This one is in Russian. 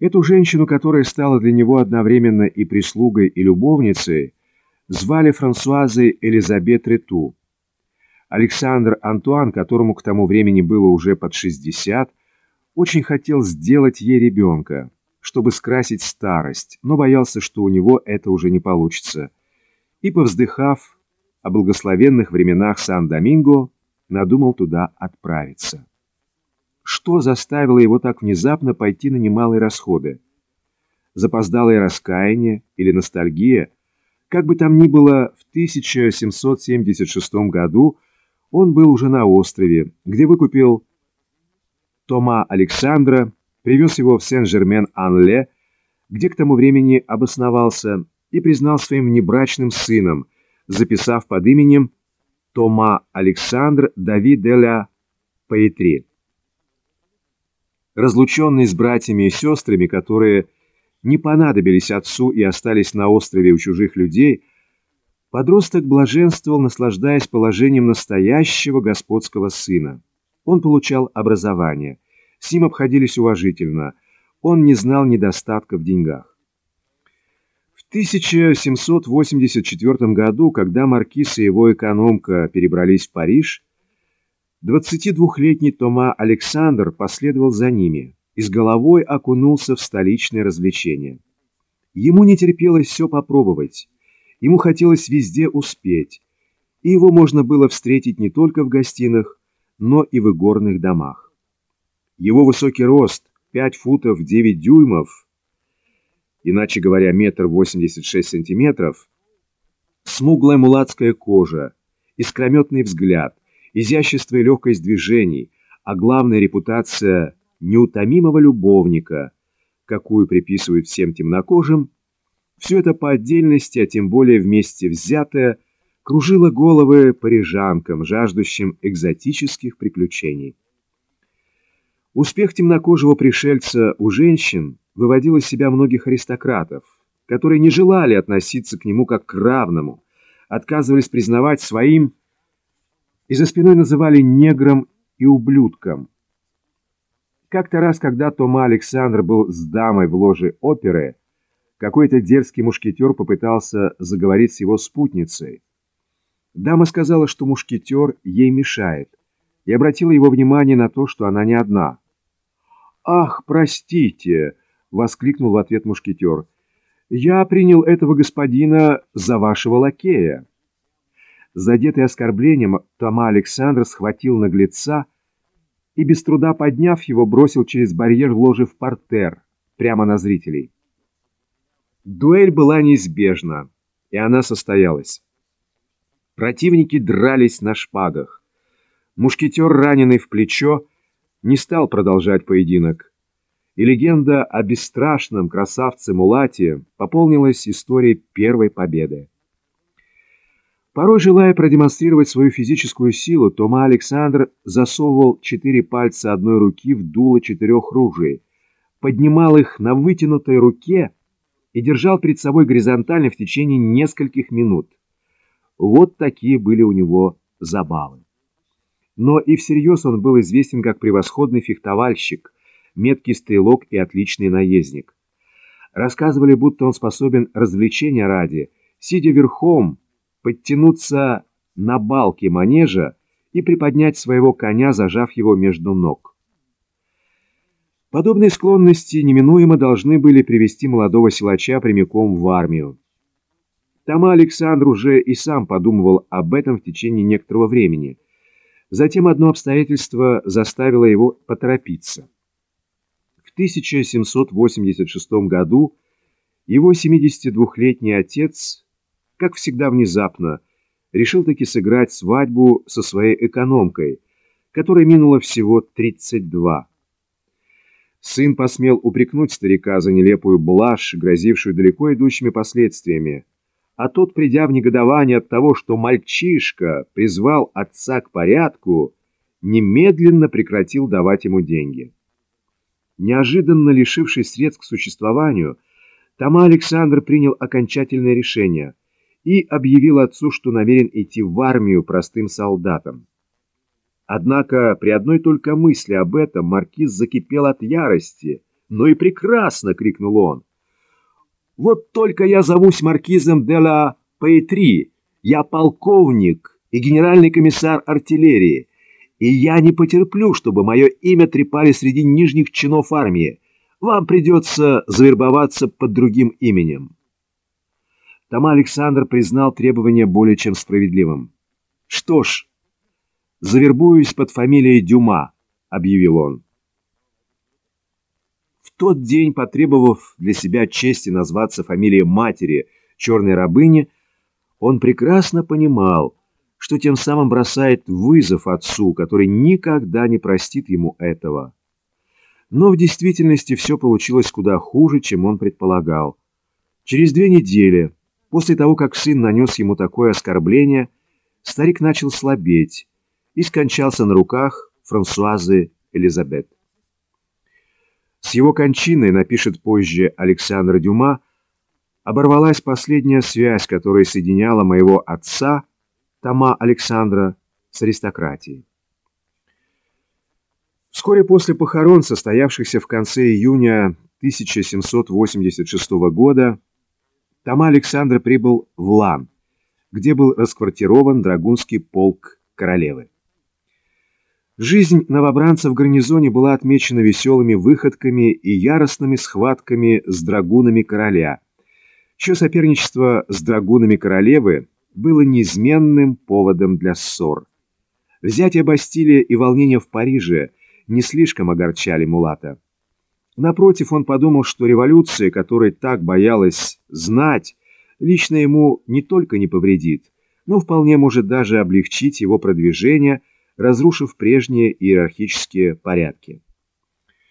Эту женщину, которая стала для него одновременно и прислугой, и любовницей, звали Франсуазой Элизабет Рету. Александр Антуан, которому к тому времени было уже под 60, очень хотел сделать ей ребенка, чтобы скрасить старость, но боялся, что у него это уже не получится. И, повздыхав о благословенных временах Сан-Доминго, надумал туда отправиться. Что заставило его так внезапно пойти на немалые расходы? Запоздалое раскаяние или ностальгия? Как бы там ни было, в 1776 году он был уже на острове, где выкупил Тома Александра, привез его в Сен-Жермен-Анле, где к тому времени обосновался и признал своим внебрачным сыном, записав под именем Тома Александр Дави де ла. Разлученный с братьями и сестрами, которые не понадобились отцу и остались на острове у чужих людей, подросток блаженствовал, наслаждаясь положением настоящего господского сына. Он получал образование, с ним обходились уважительно, он не знал недостатка в деньгах. В 1784 году, когда маркиз и его экономка перебрались в Париж, 22-летний Тома Александр последовал за ними и с головой окунулся в столичное развлечение. Ему не терпелось все попробовать, ему хотелось везде успеть, и его можно было встретить не только в гостиных, но и в игорных домах. Его высокий рост, 5 футов 9 дюймов, иначе говоря, метр восемьдесят шесть сантиметров, смуглая мулацкая кожа, искрометный взгляд, изящество и легкость движений, а главная репутация неутомимого любовника, какую приписывают всем темнокожим, все это по отдельности, а тем более вместе взятое, кружило головы парижанкам, жаждущим экзотических приключений. Успех темнокожего пришельца у женщин выводил из себя многих аристократов, которые не желали относиться к нему как к равному, отказывались признавать своим и за спиной называли негром и ублюдком. Как-то раз, когда Тома Александр был с дамой в ложе оперы, какой-то дерзкий мушкетер попытался заговорить с его спутницей. Дама сказала, что мушкетер ей мешает, и обратила его внимание на то, что она не одна. «Ах, простите!» — воскликнул в ответ мушкетер. «Я принял этого господина за вашего лакея». Задетый оскорблением, Тома Александр схватил наглеца и, без труда подняв его, бросил через барьер ложи в портер, прямо на зрителей. Дуэль была неизбежна, и она состоялась. Противники дрались на шпагах. Мушкетер, раненый в плечо, не стал продолжать поединок. И легенда о бесстрашном красавце Мулате пополнилась историей первой победы. Порой, желая продемонстрировать свою физическую силу, Тома Александр засовывал четыре пальца одной руки в дуло четырех ружей, поднимал их на вытянутой руке и держал перед собой горизонтально в течение нескольких минут. Вот такие были у него забавы. Но и всерьез он был известен как превосходный фехтовальщик, меткий стрелок и отличный наездник. Рассказывали, будто он способен развлечения ради, сидя верхом, подтянуться на балке манежа и приподнять своего коня, зажав его между ног. Подобные склонности неминуемо должны были привести молодого силача прямиком в армию. Тома Александр уже и сам подумывал об этом в течение некоторого времени. Затем одно обстоятельство заставило его поторопиться. В 1786 году его 72-летний отец как всегда внезапно, решил таки сыграть свадьбу со своей экономкой, которой минуло всего 32. Сын посмел упрекнуть старика за нелепую блажь, грозившую далеко идущими последствиями, а тот, придя в негодование от того, что мальчишка призвал отца к порядку, немедленно прекратил давать ему деньги. Неожиданно лишившись средств к существованию, Тома Александр принял окончательное решение – и объявил отцу, что намерен идти в армию простым солдатом. Однако при одной только мысли об этом маркиз закипел от ярости, «Ну и прекрасно!» — крикнул он. «Вот только я зовусь маркизом де ла Пейтри, я полковник и генеральный комиссар артиллерии, и я не потерплю, чтобы мое имя трепали среди нижних чинов армии. Вам придется завербоваться под другим именем». Тома Александр признал требование более чем справедливым. «Что ж, завербуюсь под фамилией Дюма», — объявил он. В тот день, потребовав для себя чести назваться фамилией матери черной рабыни, он прекрасно понимал, что тем самым бросает вызов отцу, который никогда не простит ему этого. Но в действительности все получилось куда хуже, чем он предполагал. Через две недели, после того, как сын нанес ему такое оскорбление, старик начал слабеть и скончался на руках Франсуазы Элизабет. С его кончиной, напишет позже Александр Дюма, оборвалась последняя связь, которая соединяла моего отца, Тома Александра, с аристократией. Вскоре после похорон, состоявшихся в конце июня 1786 года, Тома Александр прибыл в Лан, где был расквартирован драгунский полк королевы. Жизнь новобранца в гарнизоне была отмечена веселыми выходками и яростными схватками с драгунами короля, чье соперничество с драгунами королевы было неизменным поводом для ссор. Взятие Бастилии и волнения в Париже не слишком огорчали Мулата. Напротив, он подумал, что революция, которой так боялась знать, лично ему не только не повредит, но вполне может даже облегчить его продвижение – разрушив прежние иерархические порядки.